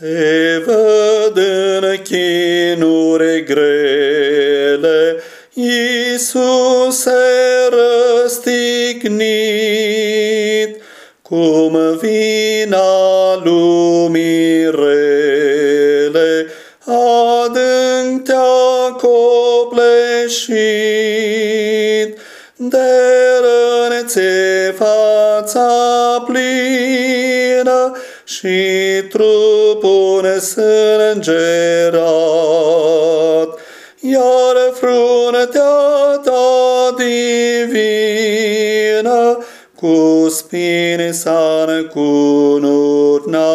Te văd în chinuri grele, Iisuse răstignit, cum vina lumii rele, adânc te-a copleșit, de rănețe fața plină și trupul sângerat, iar fruntea ta divină cu spini s-a încununat.